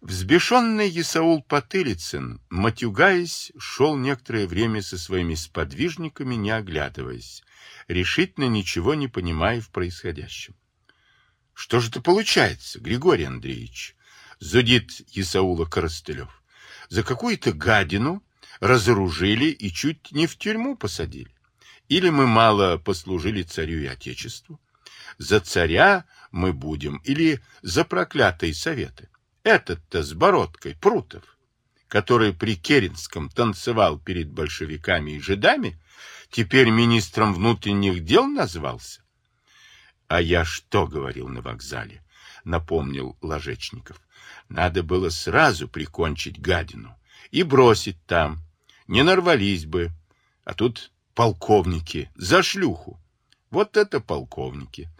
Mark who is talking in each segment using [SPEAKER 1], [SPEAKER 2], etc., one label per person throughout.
[SPEAKER 1] Взбешенный Исаул Потылицын, матюгаясь, шел некоторое время со своими сподвижниками, не оглядываясь, решительно ничего не понимая в происходящем. — Что же это получается, Григорий Андреевич? — зудит Исаула Коростылев. — За какую-то гадину разоружили и чуть не в тюрьму посадили. Или мы мало послужили царю и отечеству? За царя мы будем или за проклятые советы? Этот-то с бородкой, Прутов, который при Керенском танцевал перед большевиками и жидами, теперь министром внутренних дел назвался? А я что говорил на вокзале? Напомнил Ложечников. Надо было сразу прикончить гадину и бросить там. Не нарвались бы. А тут полковники за шлюху. Вот это полковники.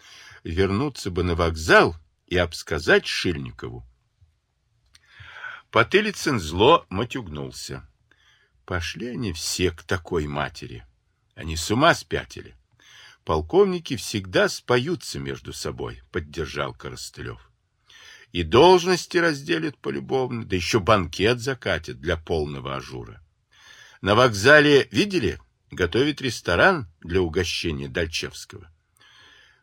[SPEAKER 1] Вернуться бы на вокзал и обсказать Шильникову, Потылицын зло матюгнулся. Пошли они все к такой матери. Они с ума спятили. Полковники всегда споются между собой, поддержал Коростылев. И должности разделят полюбовно, да еще банкет закатят для полного ажура. На вокзале, видели, готовит ресторан для угощения Дальчевского.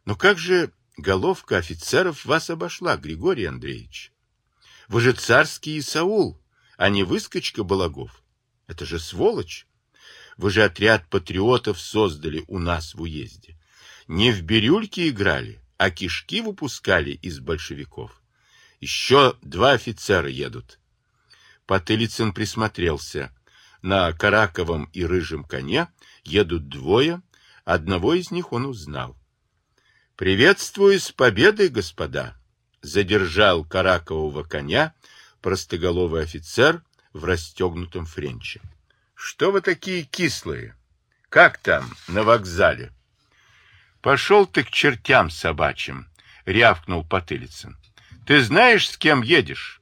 [SPEAKER 1] Но как же головка офицеров вас обошла, Григорий Андреевич? Вы же царский Исаул, а не выскочка Балагов. Это же сволочь. Вы же отряд патриотов создали у нас в уезде. Не в бирюльке играли, а кишки выпускали из большевиков. Еще два офицера едут. Потылицын присмотрелся. На караковом и рыжем коне едут двое, одного из них он узнал. «Приветствую с победой, господа!» Задержал каракового коня простоголовый офицер в расстегнутом френче. — Что вы такие кислые? Как там, на вокзале? — Пошел ты к чертям собачьим, — рявкнул Потылицын. — Ты знаешь, с кем едешь?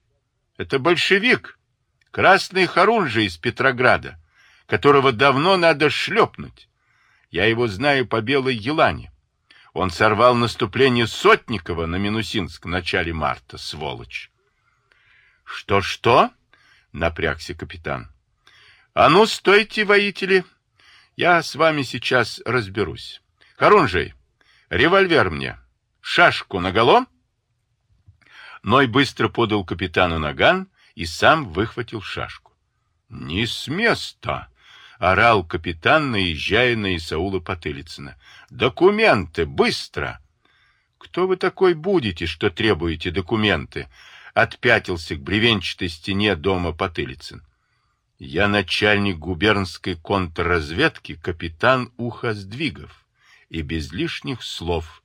[SPEAKER 1] Это большевик, красный Харунжи из Петрограда, которого давно надо шлепнуть. Я его знаю по белой елане. Он сорвал наступление Сотникова на Минусинск в начале марта, сволочь. «Что-что?» — напрягся капитан. «А ну, стойте, воители! Я с вами сейчас разберусь. Харунжий, револьвер мне. Шашку наголо?» Ной быстро подал капитану наган и сам выхватил шашку. «Не с места!» Орал капитан, наезжая на Исаула Потылицына. «Документы! Быстро!» «Кто вы такой будете, что требуете документы?» Отпятился к бревенчатой стене дома Потылицын. «Я начальник губернской контрразведки, капитан Ухоздвигов, и без лишних слов».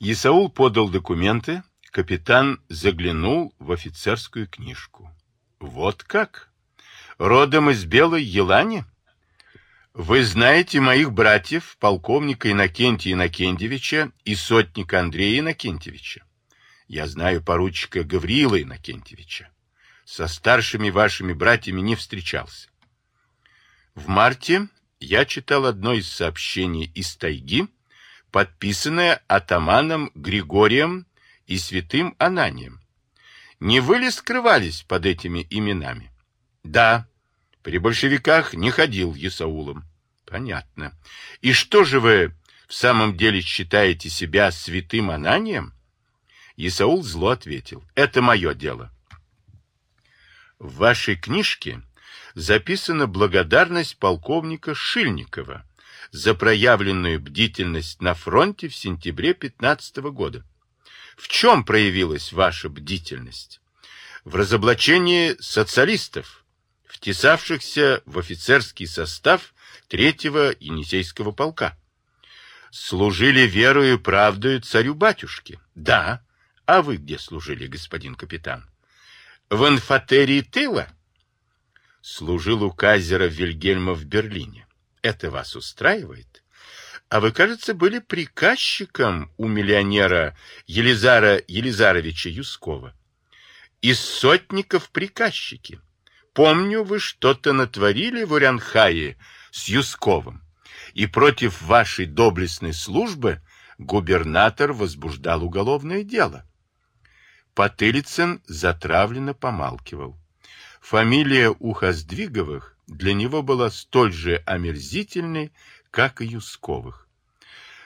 [SPEAKER 1] Исаул подал документы, капитан заглянул в офицерскую книжку. «Вот как!» Родом из Белой Елани? Вы знаете моих братьев, полковника Иннокентия Иннокентьевича и сотника Андрея Иннокентьевича. Я знаю поручика Гавриила Иннокентьевича. Со старшими вашими братьями не встречался. В марте я читал одно из сообщений из тайги, подписанное атаманом Григорием и святым Ананием. Не вы ли скрывались под этими именами? Да, при большевиках не ходил Есаулом. Понятно. И что же вы в самом деле считаете себя святым Ананием? Исаул зло ответил. Это мое дело. В вашей книжке записана благодарность полковника Шильникова за проявленную бдительность на фронте в сентябре 15 года. В чем проявилась ваша бдительность? В разоблачении социалистов, втесавшихся в офицерский состав третьего Енисейского полка. Служили верою и правдою царю-батюшке? Да. А вы где служили, господин капитан? В инфатерии тыла? Служил у казера Вильгельма в Берлине. Это вас устраивает? А вы, кажется, были приказчиком у миллионера Елизара Елизаровича Юскова. Из сотников приказчики. Помню, вы что-то натворили в Урянхае с Юсковым, и против вашей доблестной службы губернатор возбуждал уголовное дело. Потылицын затравленно помалкивал. Фамилия Ухоздвиговых для него была столь же омерзительной, как и Юсковых.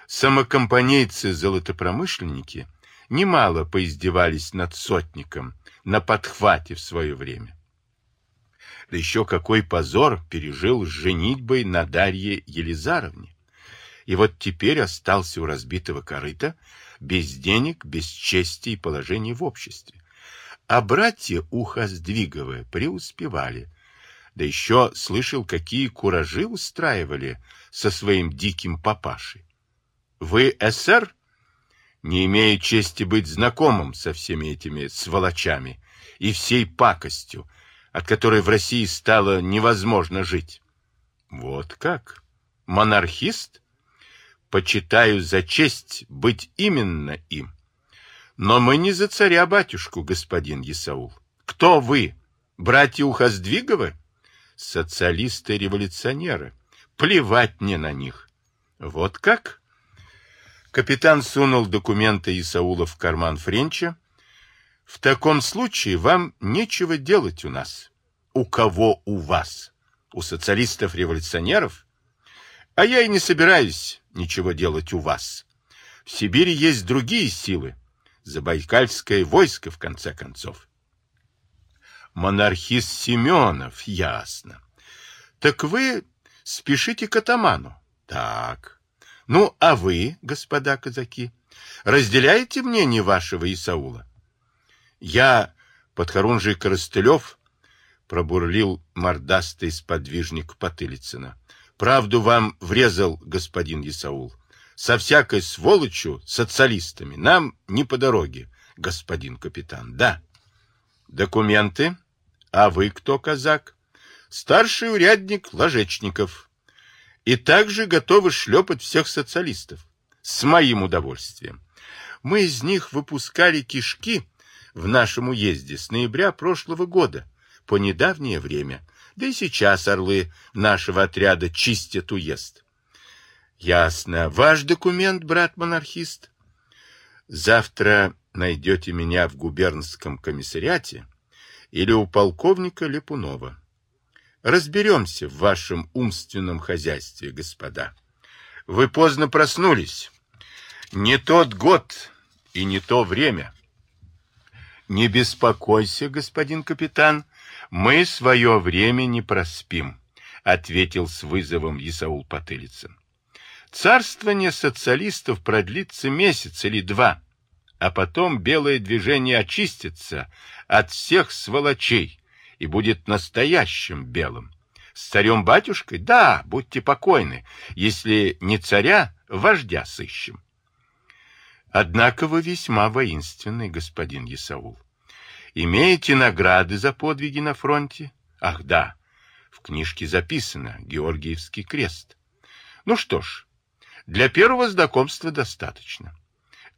[SPEAKER 1] Самокомпанейцы-золотопромышленники немало поиздевались над сотником на подхвате в свое время. Да еще какой позор пережил с женитьбой на Дарье Елизаровне. И вот теперь остался у разбитого корыта без денег, без чести и положения в обществе. А братья Ухоздвиговы преуспевали. Да еще слышал, какие куражи устраивали со своим диким папашей. Вы эсэр? Не имея чести быть знакомым со всеми этими сволочами и всей пакостью, от которой в России стало невозможно жить. Вот как? Монархист? Почитаю за честь быть именно им. Но мы не за царя-батюшку, господин Исаул. Кто вы? Братья Ухоздвиговы? Социалисты-революционеры. Плевать мне на них. Вот как? Капитан сунул документы Исаула в карман Френча. В таком случае вам нечего делать у нас. У кого у вас? У социалистов-революционеров? А я и не собираюсь ничего делать у вас. В Сибири есть другие силы. Забайкальское войско, в конце концов. Монархист Семенов, ясно. Так вы спешите к атаману. Так. Ну, а вы, господа казаки, разделяете мнение вашего Исаула? Я, подхорунжий Коростылев, пробурлил мордастый сподвижник Потылицына. Правду вам врезал господин Исаул. Со всякой сволочью, социалистами, нам не по дороге, господин капитан. Да. Документы? А вы кто, казак? Старший урядник Ложечников и также готовы шлепать всех социалистов. С моим удовольствием. Мы из них выпускали кишки в нашем уезде с ноября прошлого года, по недавнее время. Да и сейчас орлы нашего отряда чистят уезд. Ясно. Ваш документ, брат-монархист? Завтра найдете меня в губернском комиссариате или у полковника Лепунова. Разберемся в вашем умственном хозяйстве, господа. Вы поздно проснулись. Не тот год и не то время. Не беспокойся, господин капитан, мы свое время не проспим, ответил с вызовом Исаул Потылицын. Царствование социалистов продлится месяц или два, а потом белое движение очистится от всех сволочей, и будет настоящим белым. С царем-батюшкой? Да, будьте покойны. Если не царя, вождя сыщем. Однако вы весьма воинственный, господин Исаул. Имеете награды за подвиги на фронте? Ах, да, в книжке записано Георгиевский крест. Ну что ж, для первого знакомства достаточно.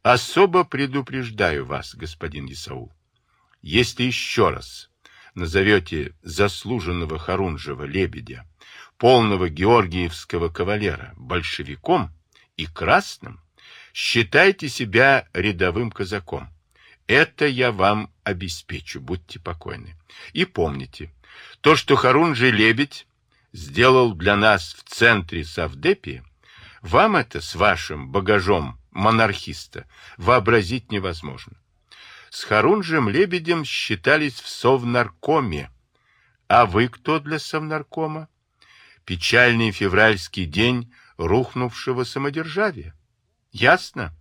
[SPEAKER 1] Особо предупреждаю вас, господин Исаул. Если еще раз назовете заслуженного Харунжева лебедя, полного георгиевского кавалера, большевиком и красным, считайте себя рядовым казаком. Это я вам обеспечу, будьте покойны. И помните, то, что Харунжий лебедь сделал для нас в центре Савдепии, вам это с вашим багажом монархиста вообразить невозможно с Харунжем Лебедем считались в Совнаркоме. А вы кто для Совнаркома? Печальный февральский день рухнувшего самодержавия. Ясно?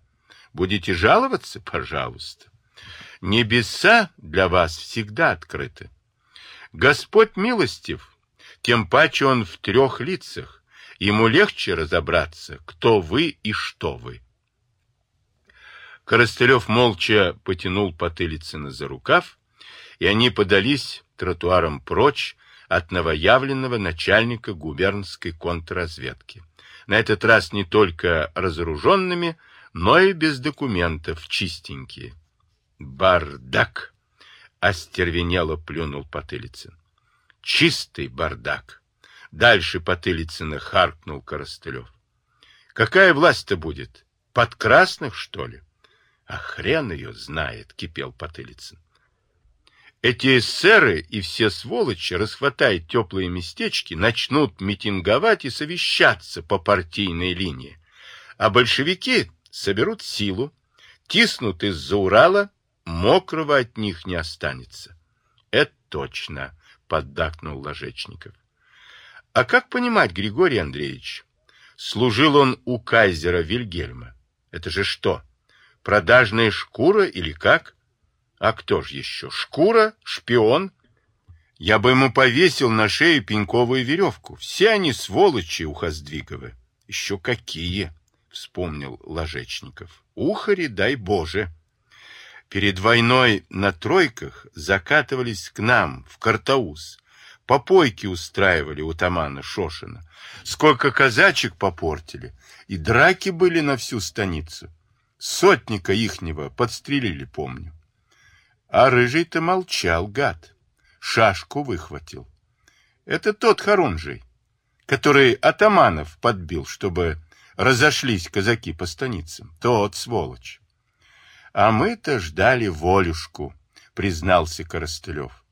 [SPEAKER 1] Будете жаловаться? Пожалуйста. Небеса для вас всегда открыты. Господь милостив, тем паче он в трех лицах. Ему легче разобраться, кто вы и что вы. Коростылев молча потянул Потылицына за рукав, и они подались тротуаром прочь от новоявленного начальника губернской контрразведки. На этот раз не только разоруженными, но и без документов, чистенькие. «Бардак!» — остервенело плюнул Потылицын. «Чистый бардак!» Дальше Потылицына харкнул Коростылев. «Какая власть-то будет? Под красных, что ли?» А хрен ее знает, кипел Потылицын. Эти эсеры и все сволочи расхватают теплые местечки, начнут митинговать и совещаться по партийной линии. А большевики соберут силу, тиснут из-за Урала, мокрого от них не останется. Это точно, поддакнул Ложечников. А как понимать, Григорий Андреевич? Служил он у кайзера Вильгельма. Это же что, продажная шкура или как? А кто же еще? Шкура? Шпион? Я бы ему повесил на шею пеньковую веревку. Все они сволочи у Хоздвиговы. Еще какие, вспомнил Ложечников. Ухари, дай Боже. Перед войной на тройках закатывались к нам, в Картауз. Попойки устраивали у Тамана Шошина. Сколько казачек попортили. И драки были на всю станицу. Сотника ихнего подстрелили, помню. А рыжий-то молчал, гад. Шашку выхватил. Это тот Харунжий, который атаманов подбил, чтобы разошлись казаки по станицам. Тот сволочь. А мы-то ждали волюшку, признался Коростылев.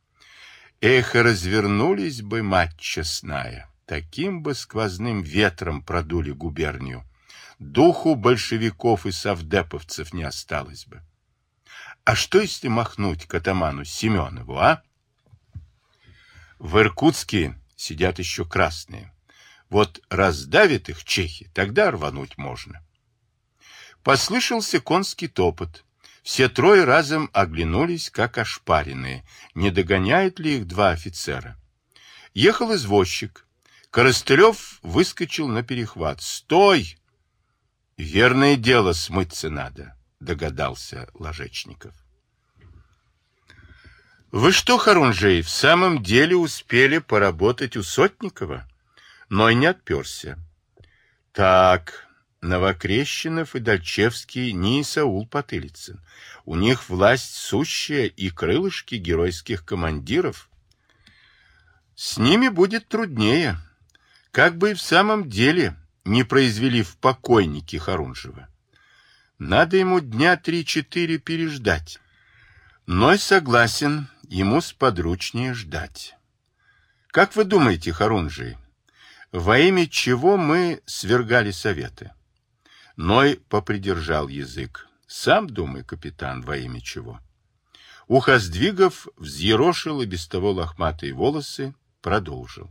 [SPEAKER 1] Эх, развернулись бы, мать честная, таким бы сквозным ветром продули губернию. Духу большевиков и совдеповцев не осталось бы. А что, если махнуть к атаману Семенову, а? В Иркутске сидят еще красные. Вот раздавит их чехи, тогда рвануть можно. Послышался конский топот. Все трое разом оглянулись, как ошпаренные. Не догоняют ли их два офицера? Ехал извозчик. Коростылев выскочил на перехват. «Стой!» «Верное дело, смыться надо догадался Ложечников. Вы что, Харунжей, в самом деле успели поработать у Сотникова? Но и не отперся. Так, Новокрещенов и Дальчевский не Исаул Потылицын. У них власть сущая и крылышки геройских командиров. С ними будет труднее. Как бы и в самом деле не произвели в покойнике Харунжева. Надо ему дня три-четыре переждать. Ной согласен, ему сподручнее ждать. Как вы думаете, Харунжий, во имя чего мы свергали советы? Ной попридержал язык. Сам думай, капитан, во имя чего. Ухо сдвигов взъерошил и без того лохматые волосы, продолжил.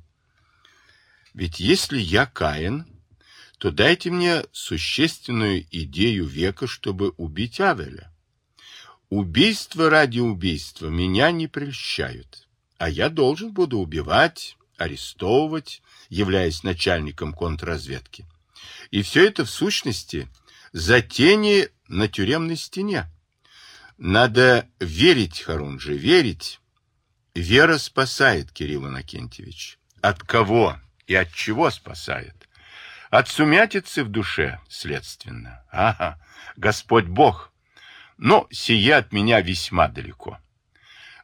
[SPEAKER 1] Ведь если я Каин, то дайте мне существенную идею века, чтобы убить Авеля. Убийство ради убийства меня не прельщают, а я должен буду убивать, арестовывать, являясь начальником контрразведки. И все это в сущности за тени на тюремной стене. Надо верить, Харунжи, верить. Вера спасает, Кирилл Иннокентьевич. От кого и от чего спасает? От сумятицы в душе, следственно. Ага, Господь Бог. Но сие от меня весьма далеко.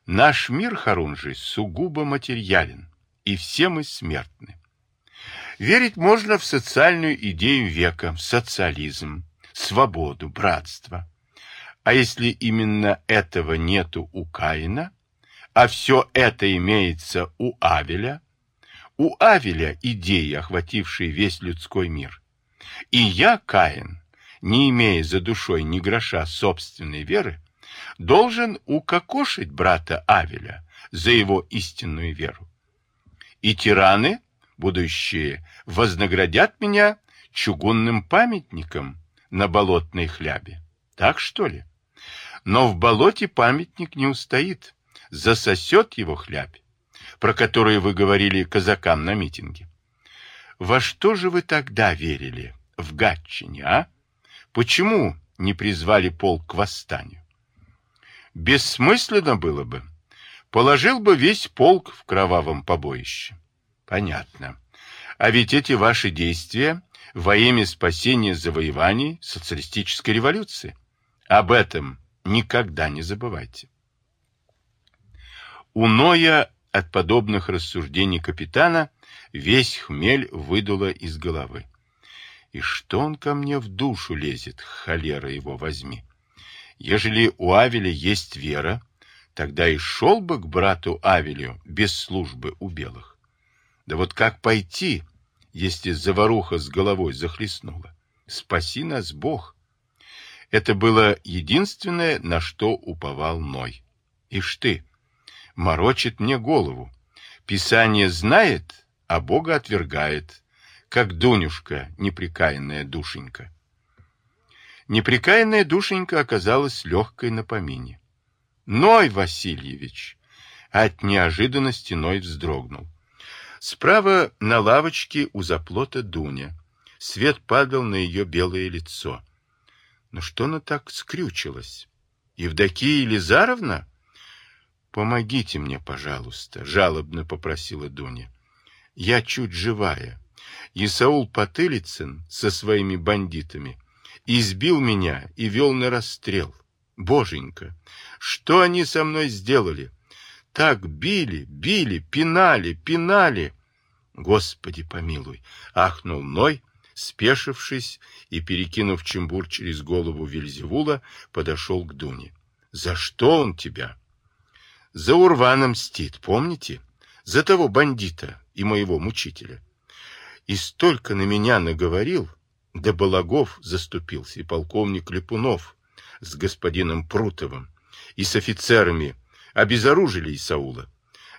[SPEAKER 1] Наш мир, Харунжий, сугубо материален, и все мы смертны. Верить можно в социальную идею века, в социализм, свободу, братство. А если именно этого нету у Каина, а все это имеется у Авеля, у Авеля идеи, охватившие весь людской мир. И я, Каин, не имея за душой ни гроша собственной веры, должен укокошить брата Авеля за его истинную веру. И тираны, будущие, вознаградят меня чугунным памятником на болотной хлябе. Так что ли? Но в болоте памятник не устоит, засосет его хлябь про которые вы говорили казакам на митинге. Во что же вы тогда верили? В Гатчине, а? Почему не призвали полк к восстанию? Бессмысленно было бы. Положил бы весь полк в кровавом побоище. Понятно. А ведь эти ваши действия во имя спасения завоеваний социалистической революции. Об этом никогда не забывайте. У Ноя от подобных рассуждений капитана весь хмель выдуло из головы. И что он ко мне в душу лезет, холера его возьми? Ежели у Авеля есть вера, тогда и шел бы к брату Авелю без службы у белых. Да вот как пойти, если заваруха с головой захлестнула? Спаси нас, Бог! Это было единственное, на что уповал Ной. Ишь ты, морочит мне голову. Писание знает, а Бога отвергает, как Дунюшка, неприкаянная душенька. Неприкаянная душенька оказалась легкой на помине. Ной Васильевич! От неожиданности Ной вздрогнул. Справа на лавочке у заплота Дуня. Свет падал на ее белое лицо. Но что она так скрючилась? Евдокия Елизаровна? Помогите мне, пожалуйста, жалобно попросила Дуня. Я чуть живая. Исаул Потылицын со своими бандитами избил меня и вел на расстрел. Боженька, что они со мной сделали? Так били, били, пинали, пинали. Господи помилуй, ахнул Ной, спешившись и, перекинув чембур через голову Вельзевула, подошел к Дуне. За что он тебя? За Урвана мстит, помните? За того бандита и моего мучителя. И столько на меня наговорил, да Балагов заступился, и полковник Липунов с господином Прутовым, и с офицерами обезоружили Исаула,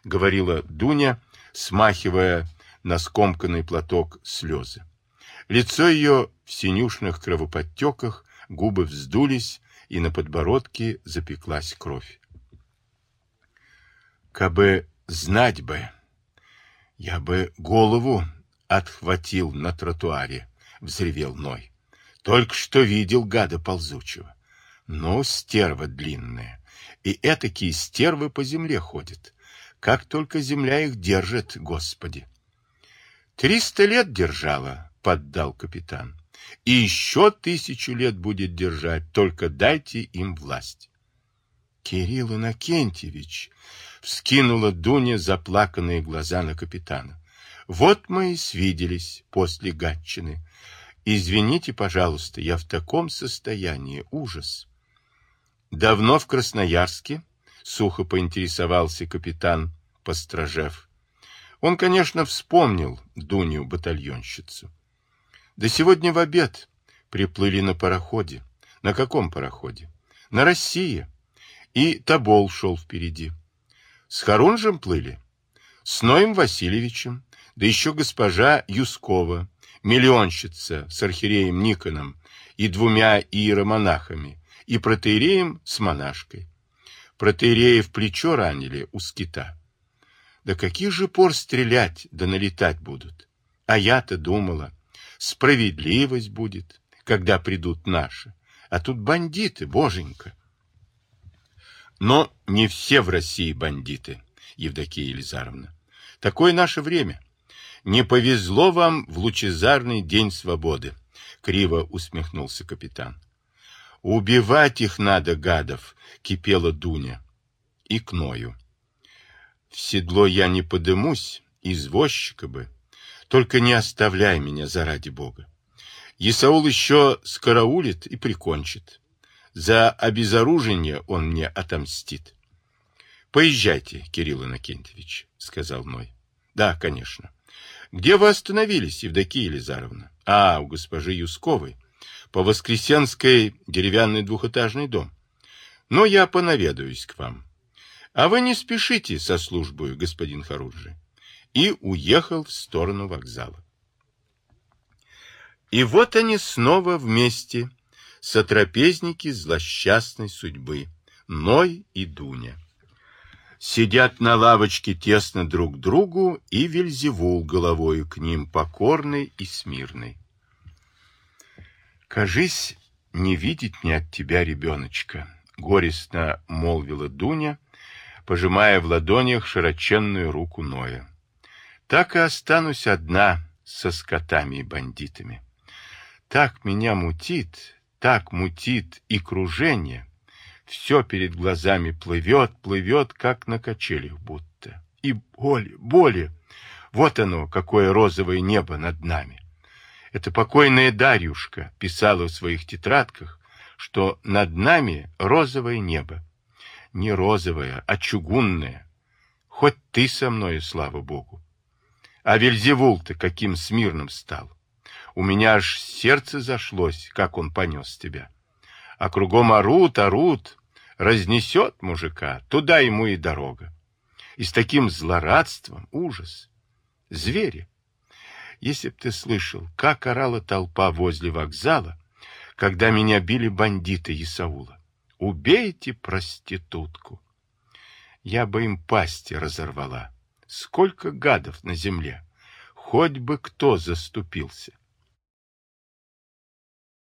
[SPEAKER 1] говорила Дуня, смахивая на скомканный платок слезы. Лицо ее в синюшных кровоподтеках, губы вздулись, и на подбородке запеклась кровь. Кабы знать бы, я бы голову отхватил на тротуаре, взревел Ной. Только что видел гада ползучего. Ну, стерва длинная. И этакие стервы по земле ходят. Как только земля их держит, Господи. Триста лет держала, поддал капитан. И еще тысячу лет будет держать, только дайте им власть. Кирилл Иннокентьевич, вскинула Дуня заплаканные глаза на капитана. Вот мы и свиделись после Гатчины. Извините, пожалуйста, я в таком состоянии, ужас. Давно в Красноярске? Сухо поинтересовался капитан Постражев. Он, конечно, вспомнил Дуню батальонщицу. Да сегодня в обед приплыли на пароходе. На каком пароходе? На России. И Тобол шел впереди. С Харунжем плыли? С Ноем Васильевичем, да еще госпожа Юскова, миллионщица с архиереем Никоном и двумя иеромонахами, и протеереем с монашкой. Протеерея в плечо ранили у скита. Да каких же пор стрелять да налетать будут? А я-то думала, справедливость будет, когда придут наши. А тут бандиты, боженька. Но не все в России бандиты, Евдокия Елизаровна. Такое наше время. Не повезло вам в лучезарный день свободы, криво усмехнулся капитан. Убивать их надо, гадов, кипела Дуня. И к Ною. В седло я не подымусь, извозчика бы. Только не оставляй меня заради Бога. Исаул еще скараулит и прикончит. За обезоружение он мне отомстит. Поезжайте, Кирилл Иннокентьевич, сказал Ной. Да, конечно. Где вы остановились, Евдокия Елизаровна? А, у госпожи Юсковой по Воскресенской деревянный двухэтажный дом. Но я понаведаюсь к вам. А вы не спешите со службой, господин Харуджи. И уехал в сторону вокзала. И вот они снова вместе, сотрапезники злосчастной судьбы, Ной и Дуня. Сидят на лавочке тесно друг к другу, и Вельзевул головою к ним, покорный и смирный. «Кажись, не видеть мне от тебя ребеночка», — горестно молвила Дуня, пожимая в ладонях широченную руку Ноя. «Так и останусь одна со скотами и бандитами. Так меня мутит, так мутит и кружение. Все перед глазами плывет, плывет, как на качелях будто. И боли, боли. Вот оно, какое розовое небо над нами. Это покойная Дарьюшка писала в своих тетрадках, что над нами розовое небо. Не розовое, а чугунное. Хоть ты со мною, слава богу. А Вельзевул-то каким смирным стал. У меня аж сердце зашлось, как он понес тебя. А кругом орут, орут, разнесет мужика, туда ему и дорога. И с таким злорадством, ужас. Звери. Если б ты слышал, как орала толпа возле вокзала, когда меня били бандиты Исаула. Убейте проститутку. Я бы им пасти разорвала. Сколько гадов на земле. Хоть бы кто заступился.